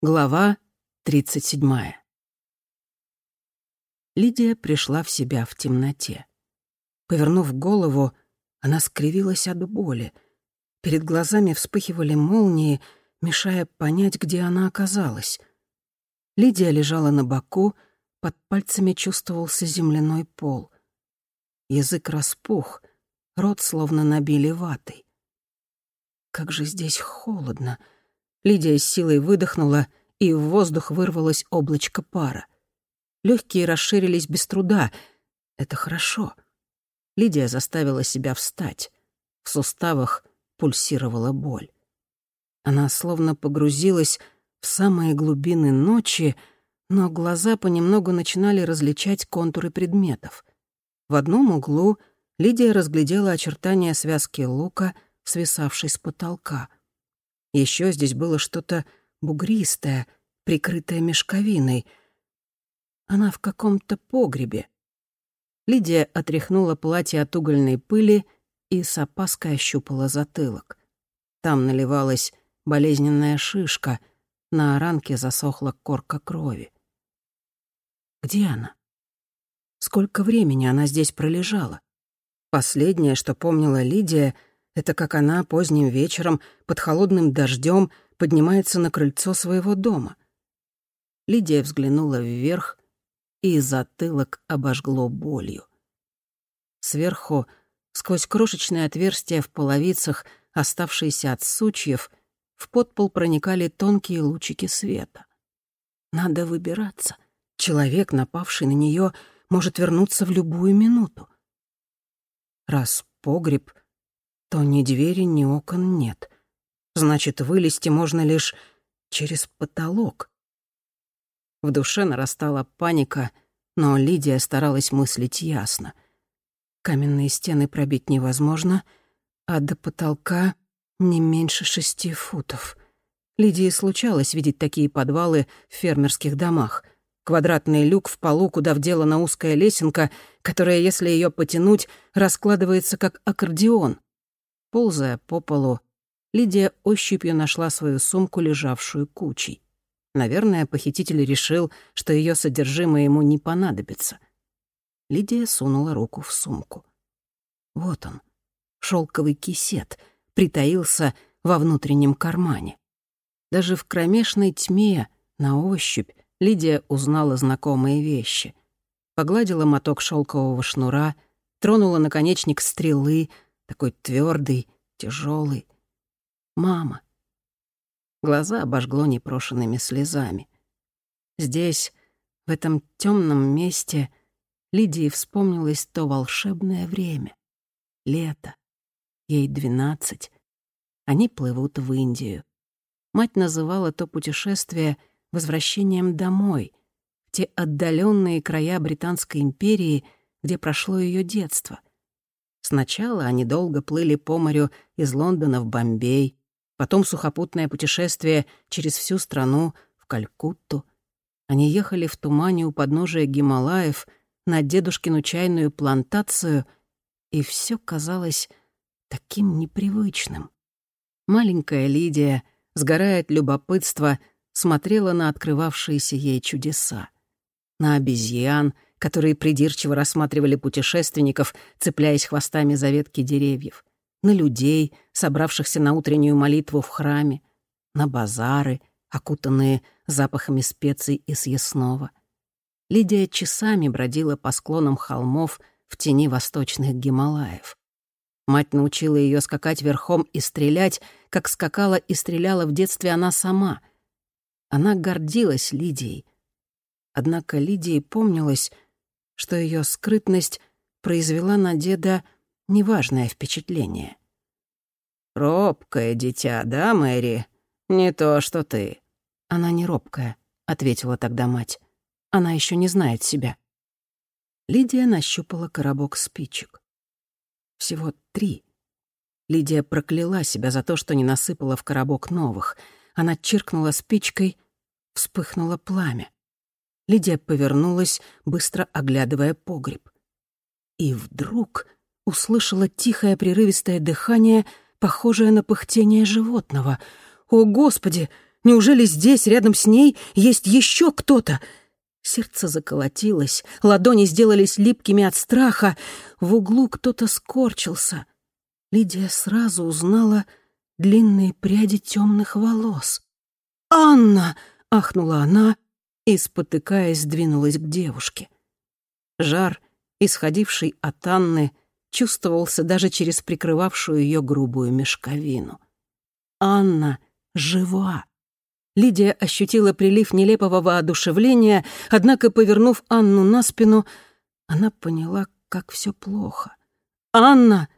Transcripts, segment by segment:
Глава 37. Лидия пришла в себя в темноте. Повернув голову, она скривилась от боли. Перед глазами вспыхивали молнии, мешая понять, где она оказалась. Лидия лежала на боку, под пальцами чувствовался земляной пол. Язык распух, рот словно набили ватой. Как же здесь холодно! Лидия с силой выдохнула, и в воздух вырвалось облачко пара. Легкие расширились без труда. Это хорошо. Лидия заставила себя встать. В суставах пульсировала боль. Она словно погрузилась в самые глубины ночи, но глаза понемногу начинали различать контуры предметов. В одном углу Лидия разглядела очертания связки лука, свисавшей с потолка — еще здесь было что-то бугристое, прикрытое мешковиной. Она в каком-то погребе. Лидия отряхнула платье от угольной пыли и с опаской ощупала затылок. Там наливалась болезненная шишка, на ранке засохла корка крови. Где она? Сколько времени она здесь пролежала? Последнее, что помнила Лидия — это как она поздним вечером под холодным дождем поднимается на крыльцо своего дома. Лидия взглянула вверх, и затылок обожгло болью. Сверху, сквозь крошечные отверстия в половицах, оставшиеся от сучьев, в подпол проникали тонкие лучики света. Надо выбираться. Человек, напавший на нее, может вернуться в любую минуту. Раз погреб то ни двери, ни окон нет. Значит, вылезти можно лишь через потолок. В душе нарастала паника, но Лидия старалась мыслить ясно. Каменные стены пробить невозможно, а до потолка не меньше шести футов. Лидии случалось видеть такие подвалы в фермерских домах. Квадратный люк в полу, куда вделана узкая лесенка, которая, если ее потянуть, раскладывается как аккордеон. Ползая по полу, Лидия ощупью нашла свою сумку, лежавшую кучей. Наверное, похититель решил, что ее содержимое ему не понадобится. Лидия сунула руку в сумку. Вот он, шелковый кисет, притаился во внутреннем кармане. Даже в кромешной тьме, на ощупь, Лидия узнала знакомые вещи. Погладила моток шелкового шнура, тронула наконечник стрелы — такой твердый, тяжелый. Мама. Глаза обожгло непрошенными слезами. Здесь, в этом темном месте, Лидии вспомнилось то волшебное время. Лето. Ей двенадцать. Они плывут в Индию. Мать называла то путешествие возвращением домой, в те отдаленные края Британской империи, где прошло ее детство. Сначала они долго плыли по морю из Лондона в Бомбей, потом сухопутное путешествие через всю страну в Калькутту. Они ехали в тумане у подножия Гималаев на дедушкину чайную плантацию, и все казалось таким непривычным. Маленькая Лидия, сгорая от любопытства, смотрела на открывавшиеся ей чудеса. На обезьян — которые придирчиво рассматривали путешественников, цепляясь хвостами за ветки деревьев, на людей, собравшихся на утреннюю молитву в храме, на базары, окутанные запахами специй и съестного. Лидия часами бродила по склонам холмов в тени восточных Гималаев. Мать научила ее скакать верхом и стрелять, как скакала и стреляла в детстве она сама. Она гордилась Лидией. Однако Лидии помнилось, что ее скрытность произвела на деда неважное впечатление. «Робкое дитя, да, Мэри? Не то, что ты». «Она не робкая», — ответила тогда мать. «Она еще не знает себя». Лидия нащупала коробок спичек. Всего три. Лидия прокляла себя за то, что не насыпала в коробок новых. Она чиркнула спичкой, вспыхнуло пламя. Лидия повернулась, быстро оглядывая погреб. И вдруг услышала тихое прерывистое дыхание, похожее на пыхтение животного. «О, Господи! Неужели здесь, рядом с ней, есть еще кто-то? Сердце заколотилось, ладони сделались липкими от страха. В углу кто-то скорчился. Лидия сразу узнала длинные пряди темных волос. «Анна!» — ахнула она и, спотыкаясь, двинулась к девушке. Жар, исходивший от Анны, чувствовался даже через прикрывавшую ее грубую мешковину. Анна жива. Лидия ощутила прилив нелепого воодушевления, однако, повернув Анну на спину, она поняла, как все плохо. «Анна!»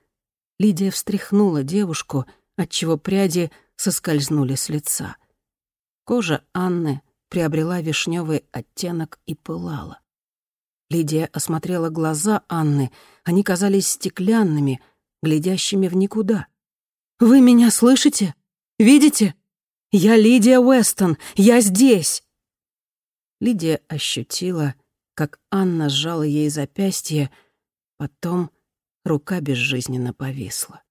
Лидия встряхнула девушку, отчего пряди соскользнули с лица. Кожа Анны приобрела вишневый оттенок и пылала. Лидия осмотрела глаза Анны. Они казались стеклянными, глядящими в никуда. «Вы меня слышите? Видите? Я Лидия Уэстон. Я здесь!» Лидия ощутила, как Анна сжала ей запястье, потом рука безжизненно повисла.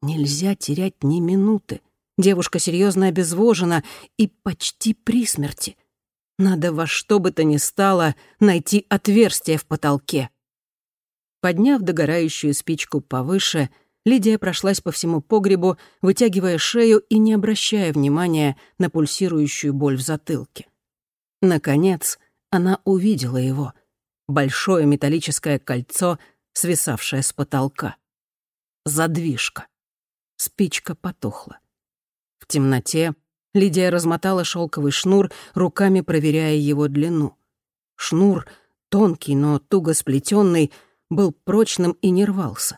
Нельзя терять ни минуты. Девушка серьезно обезвожена и почти при смерти. Надо во что бы то ни стало найти отверстие в потолке. Подняв догорающую спичку повыше, Лидия прошлась по всему погребу, вытягивая шею и не обращая внимания на пульсирующую боль в затылке. Наконец, она увидела его. Большое металлическое кольцо, свисавшее с потолка. Задвижка. Спичка потухла. В темноте Лидия размотала шелковый шнур, руками проверяя его длину. Шнур, тонкий, но туго сплетенный, был прочным и не рвался.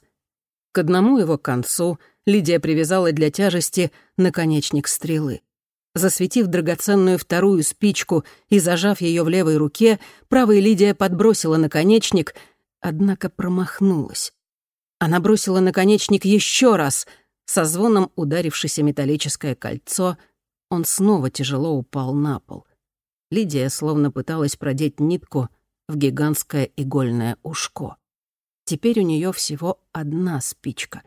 К одному его концу Лидия привязала для тяжести наконечник стрелы. Засветив драгоценную вторую спичку и зажав ее в левой руке, правая Лидия подбросила наконечник, однако промахнулась. Она бросила наконечник еще раз. Со звоном ударившееся металлическое кольцо он снова тяжело упал на пол. Лидия словно пыталась продеть нитку в гигантское игольное ушко. Теперь у нее всего одна спичка.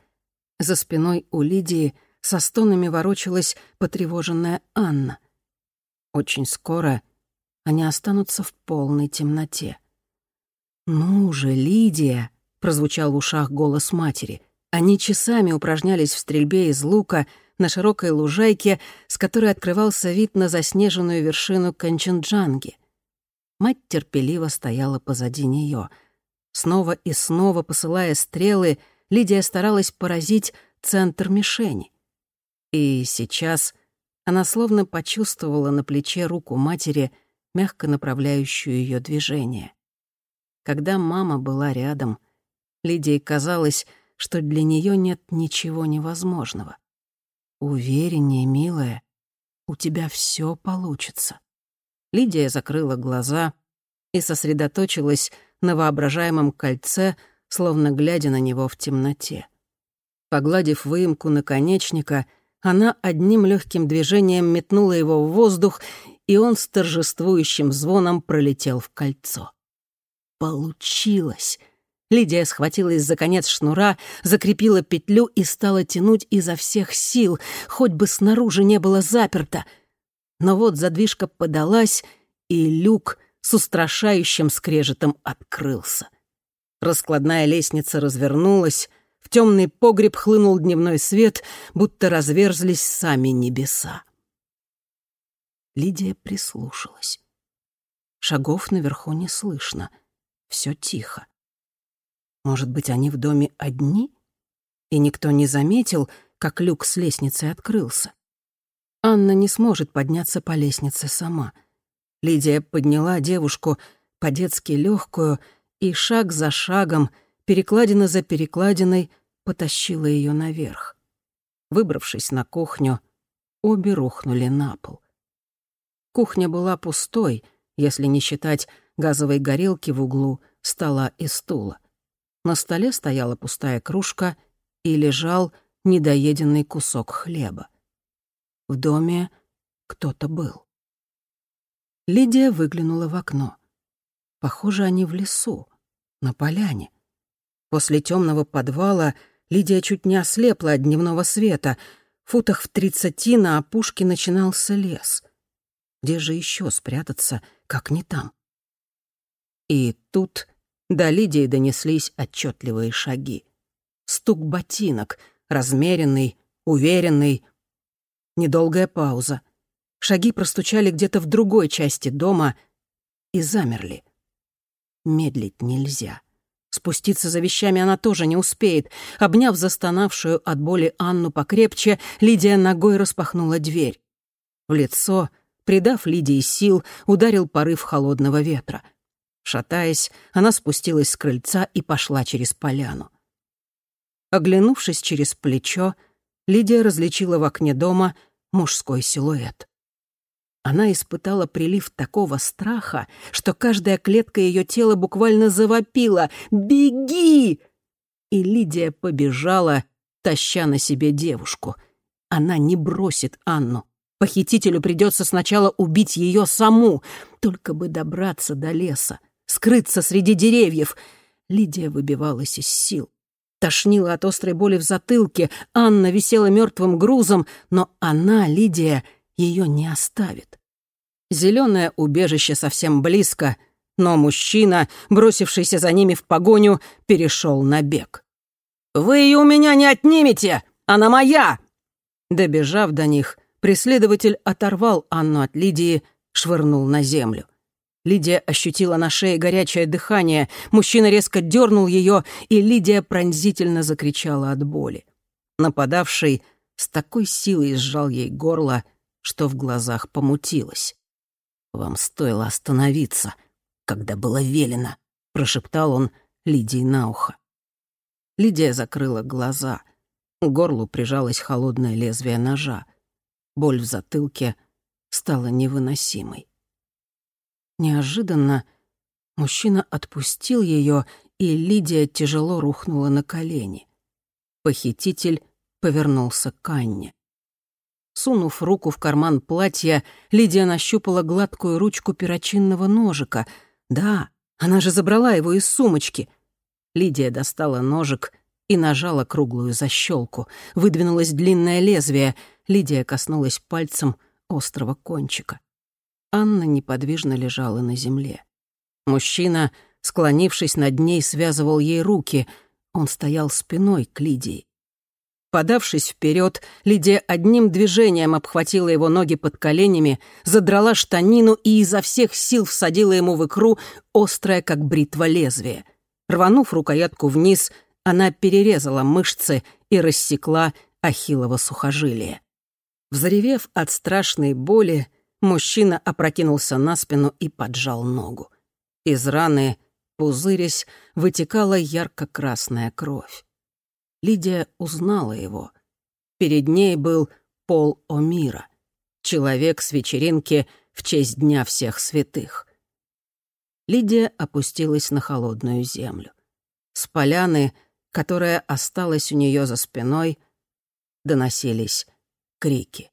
За спиной у Лидии со стонами ворочалась потревоженная Анна. Очень скоро они останутся в полной темноте. «Ну же, Лидия!» — прозвучал в ушах голос матери. Они часами упражнялись в стрельбе из лука — на широкой лужайке, с которой открывался вид на заснеженную вершину Канченджанги. Мать терпеливо стояла позади нее. Снова и снова посылая стрелы, Лидия старалась поразить центр мишени. И сейчас она словно почувствовала на плече руку матери, мягко направляющую ее движение. Когда мама была рядом, Лидии казалось, что для нее нет ничего невозможного. «Увереннее, милая, у тебя все получится». Лидия закрыла глаза и сосредоточилась на воображаемом кольце, словно глядя на него в темноте. Погладив выемку наконечника, она одним легким движением метнула его в воздух, и он с торжествующим звоном пролетел в кольцо. Получилось! Лидия схватилась за конец шнура, закрепила петлю и стала тянуть изо всех сил, хоть бы снаружи не было заперто. Но вот задвижка подалась, и люк с устрашающим скрежетом открылся. Раскладная лестница развернулась, в темный погреб хлынул дневной свет, будто разверзлись сами небеса. Лидия прислушалась. Шагов наверху не слышно. Все тихо. Может быть, они в доме одни? И никто не заметил, как люк с лестницы открылся. Анна не сможет подняться по лестнице сама. Лидия подняла девушку по-детски легкую и шаг за шагом, перекладина за перекладиной, потащила ее наверх. Выбравшись на кухню, обе рухнули на пол. Кухня была пустой, если не считать газовой горелки в углу, стола и стула. На столе стояла пустая кружка и лежал недоеденный кусок хлеба. В доме кто-то был. Лидия выглянула в окно. Похоже, они в лесу, на поляне. После темного подвала Лидия чуть не ослепла от дневного света. Футах в тридцати на опушке начинался лес. Где же еще спрятаться, как не там? И тут до Лидии донеслись отчетливые шаги. Стук ботинок, размеренный, уверенный. Недолгая пауза. Шаги простучали где-то в другой части дома и замерли. Медлить нельзя. Спуститься за вещами она тоже не успеет. Обняв застонавшую от боли Анну покрепче, Лидия ногой распахнула дверь. В лицо, придав Лидии сил, ударил порыв холодного ветра. Шатаясь, она спустилась с крыльца и пошла через поляну. Оглянувшись через плечо, Лидия различила в окне дома мужской силуэт. Она испытала прилив такого страха, что каждая клетка ее тела буквально завопила «Беги!» И Лидия побежала, таща на себе девушку. Она не бросит Анну. Похитителю придется сначала убить ее саму, только бы добраться до леса, скрыться среди деревьев. Лидия выбивалась из сил. Тошнила от острой боли в затылке, Анна висела мертвым грузом, но она, Лидия, ее не оставит. Зеленое убежище совсем близко, но мужчина, бросившийся за ними в погоню, перешел на бег. «Вы ее у меня не отнимете! Она моя!» Добежав до них, преследователь оторвал Анну от Лидии, швырнул на землю. Лидия ощутила на шее горячее дыхание, мужчина резко дернул ее, и Лидия пронзительно закричала от боли. Нападавший с такой силой сжал ей горло, что в глазах помутилось. «Вам стоило остановиться, когда было велено», — прошептал он Лидии на ухо. Лидия закрыла глаза. К горлу прижалось холодное лезвие ножа. Боль в затылке стала невыносимой. Неожиданно мужчина отпустил ее, и Лидия тяжело рухнула на колени. Похититель повернулся к Анне. Сунув руку в карман платья, Лидия нащупала гладкую ручку перочинного ножика. Да, она же забрала его из сумочки. Лидия достала ножик и нажала круглую защелку. Выдвинулось длинное лезвие. Лидия коснулась пальцем острого кончика. Анна неподвижно лежала на земле. Мужчина, склонившись над ней, связывал ей руки. Он стоял спиной к Лидии. Подавшись вперед, Лидия одним движением обхватила его ноги под коленями, задрала штанину и изо всех сил всадила ему в икру острое, как бритва, лезвие. Рванув рукоятку вниз, она перерезала мышцы и рассекла ахиллово сухожилие. Взревев от страшной боли, мужчина опрокинулся на спину и поджал ногу. Из раны, пузырясь, вытекала ярко-красная кровь. Лидия узнала его. Перед ней был Пол О'Мира, человек с вечеринки в честь Дня всех святых. Лидия опустилась на холодную землю. С поляны, которая осталась у нее за спиной, доносились крики.